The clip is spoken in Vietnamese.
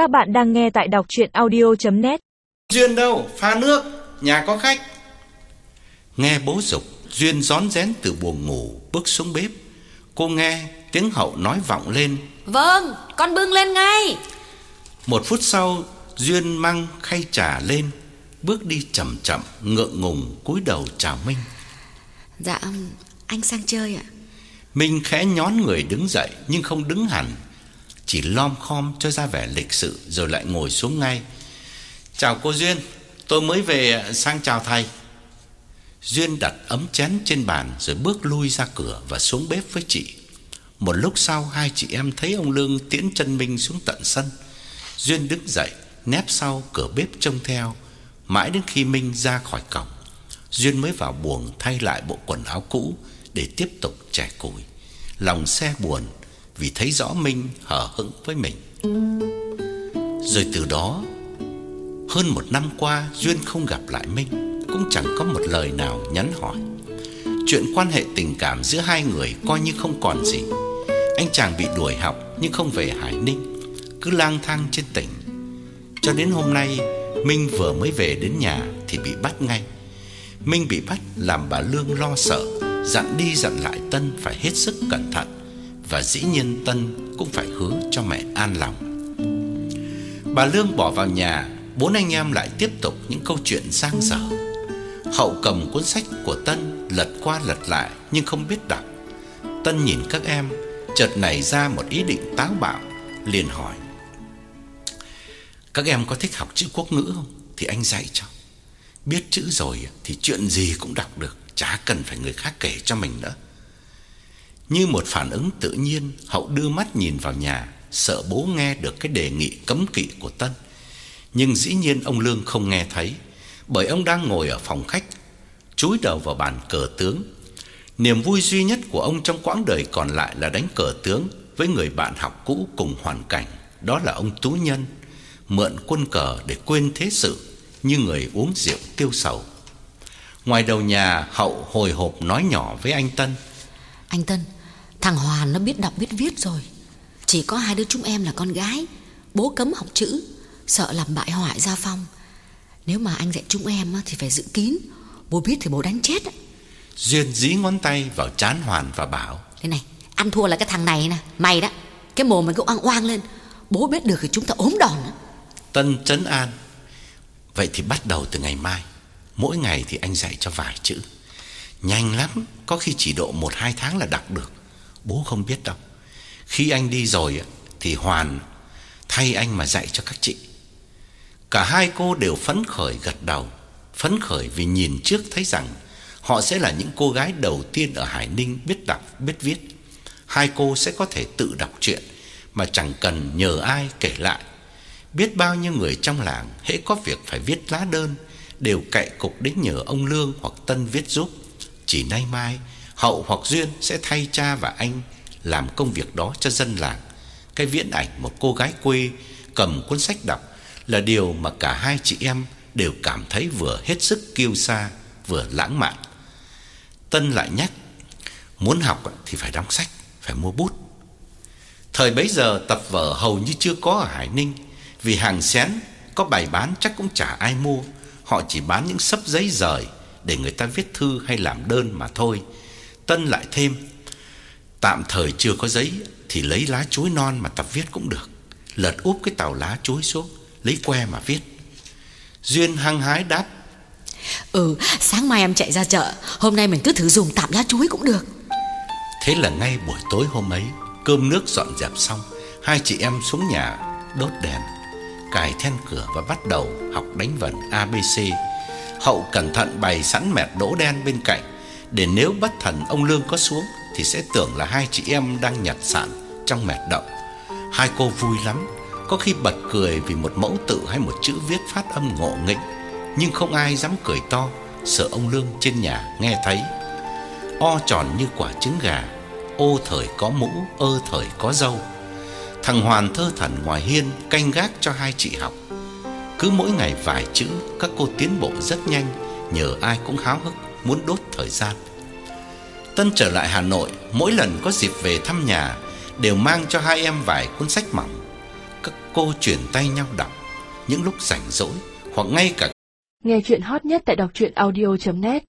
Các bạn đang nghe tại đọc chuyện audio.net Duyên đâu, pha nước, nhà có khách. Nghe bố dục, Duyên rón rén từ buồng ngủ bước xuống bếp. Cô nghe tiếng hậu nói vọng lên. Vâng, con bưng lên ngay. Một phút sau, Duyên mang khay trà lên, bước đi chậm chậm, ngượng ngùng cúi đầu chào Minh. Dạ, anh sang chơi ạ. Minh khẽ nhón người đứng dậy nhưng không đứng hẳn, chỉ lom khom cho ra vẻ lịch sự rồi lại ngồi xuống ngay. Chào cô Duyên, tôi mới về sang chào thầy. Duyên đặt ấm chén trên bàn rồi bước lui ra cửa và xuống bếp với chị. Một lúc sau hai chị em thấy ông Lương tiễn chân Minh xuống tận sân. Duyên đứng dậy, nép sau cửa bếp trông theo, mãi đến khi Minh ra khỏi cổng. Duyên mới vào buồng thay lại bộ quần áo cũ để tiếp tục chẻ củi. Lòng xe buồn vì thấy rõ Minh hở hững với mình. Rồi từ đó, hơn một năm qua Duyên không gặp lại Minh, Cũng chẳng có một lời nào nhắn hỏi. Chuyện quan hệ tình cảm giữa hai người Coi như không còn gì. Anh chàng bị đuổi học Nhưng không về Hải Ninh, Cứ lang thang trên tỉnh. Cho đến hôm nay, Minh vừa mới về đến nhà Thì bị bắt ngay. Minh bị bắt làm bà Lương lo sợ, Dặn đi dặn lại Tân phải hết sức cẩn thận. Và dĩ nhiên Tân cũng phải hứa cho mẹ an lòng. Bà Lương bỏ vào nhà, Bốn anh em lại tiếp tục những câu chuyện sang dở. Hậu cầm cuốn sách của Tân Lật qua lật lại nhưng không biết đọc. Tân nhìn các em, Chợt nảy ra một ý định táo bạo, liền hỏi, Các em có thích học chữ quốc ngữ không? Thì anh dạy cho, Biết chữ rồi thì chuyện gì cũng đọc được, Chả cần phải người khác kể cho mình nữa. Như một phản ứng tự nhiên Hậu đưa mắt nhìn vào nhà Sợ bố nghe được cái đề nghị cấm kỵ của Tân nhưng dĩ nhiên ông Lương không nghe thấy, bởi ông đang ngồi ở phòng khách, chúi đầu vào bàn cờ tướng. Niềm vui duy nhất của ông trong quãng đời còn lại là đánh cờ tướng với người bạn học cũ cùng hoàn cảnh, đó là ông Tú Nhân, mượn quân cờ để quên thế sự như người uống rượu tiêu sầu. Ngoài đầu nhà, Hậu hồi hộp nói nhỏ với anh Tân. Anh Tân, thằng Hoàn nó biết đọc biết viết rồi. Chỉ có hai đứa chúng em là con gái, bố cấm học chữ Sợ làm bại hoại gia phong. Nếu mà anh dạy chúng em thì phải giữ kín. Bố biết thì bố đánh chết Duyên dí ngón tay vào chán Hoàn và bảo Thế này Ăn thua là cái thằng này nè. Mày đó Cái mồm mày cứ oang oang lên. Bố biết được thì chúng ta ốm đòn đó. Tân trấn an Vậy thì bắt đầu từ ngày mai. Mỗi ngày thì anh dạy cho vài chữ. Nhanh lắm Có khi chỉ độ một hai tháng là đọc được Bố không biết đâu Khi anh đi rồi Thì Hoàn thay anh mà dạy cho các chị Cả hai cô đều phấn khởi gật đầu, phấn khởi vì nhìn trước thấy rằng họ sẽ là những cô gái đầu tiên ở Hải Ninh biết đọc, biết viết. Hai cô sẽ có thể tự đọc truyện mà chẳng cần nhờ ai kể lại. Biết bao nhiêu người trong làng hễ có việc phải viết lá đơn đều cậy cục đến nhờ ông Lương hoặc Tân viết giúp. Chỉ nay mai Hậu hoặc Duyên sẽ thay cha và anh làm công việc đó cho dân làng. Cái viễn ảnh một cô gái quê cầm cuốn sách đọc là điều mà cả hai chị em đều cảm thấy vừa hết sức kiêu sa vừa lãng mạn. Tân lại nhắc, muốn học thì phải đóng sách, phải mua bút. Thời bấy giờ tập vở hầu như chưa có ở Hải Ninh, vì hàng xén có bày bán chắc cũng chả ai mua, họ chỉ bán những sấp giấy rời để người ta viết thư hay làm đơn mà thôi. Tân lại thêm, tạm thời chưa có giấy thì lấy lá chuối non mà tập viết cũng được. Lật úp cái tàu lá chuối xuống lấy que mà viết. Duyên hăng hái đáp: "Ừ, sáng mai em chạy ra chợ, hôm nay mình cứ thử dùng tạm lá chuối cũng được." Thế là ngay buổi tối hôm ấy, cơm nước dọn dẹp xong, hai chị em xuống nhà đốt đèn, cài then cửa và bắt đầu học đánh vần ABC. Hậu cẩn thận bày sẵn mẹt đỗ đen bên cạnh để nếu bất thần ông Lương có xuống thì sẽ tưởng là hai chị em đang nhặt sạn trong mệt động. Hai cô vui lắm có khi bật cười vì một mẫu tự hay một chữ viết phát âm ngộ nghĩnh, nhưng không ai dám cười to, sợ ông Lương trên nhà nghe thấy. O tròn như quả trứng gà, ô thời có mũ, ơ thời có dâu. Thằng Hoàn thơ thẩn ngoài hiên canh gác cho hai chị học. Cứ mỗi ngày vài chữ, các cô tiến bộ rất nhanh, nhờ ai cũng háo hức muốn đốt thời gian. Tân trở lại Hà Nội, mỗi lần có dịp về thăm nhà đều mang cho hai em vài cuốn sách mỏng các cô chuyển tay nhau đọc những lúc rảnh rỗi hoặc ngay cả Nghe chuyện hot nhất tại đọc truyện audio.net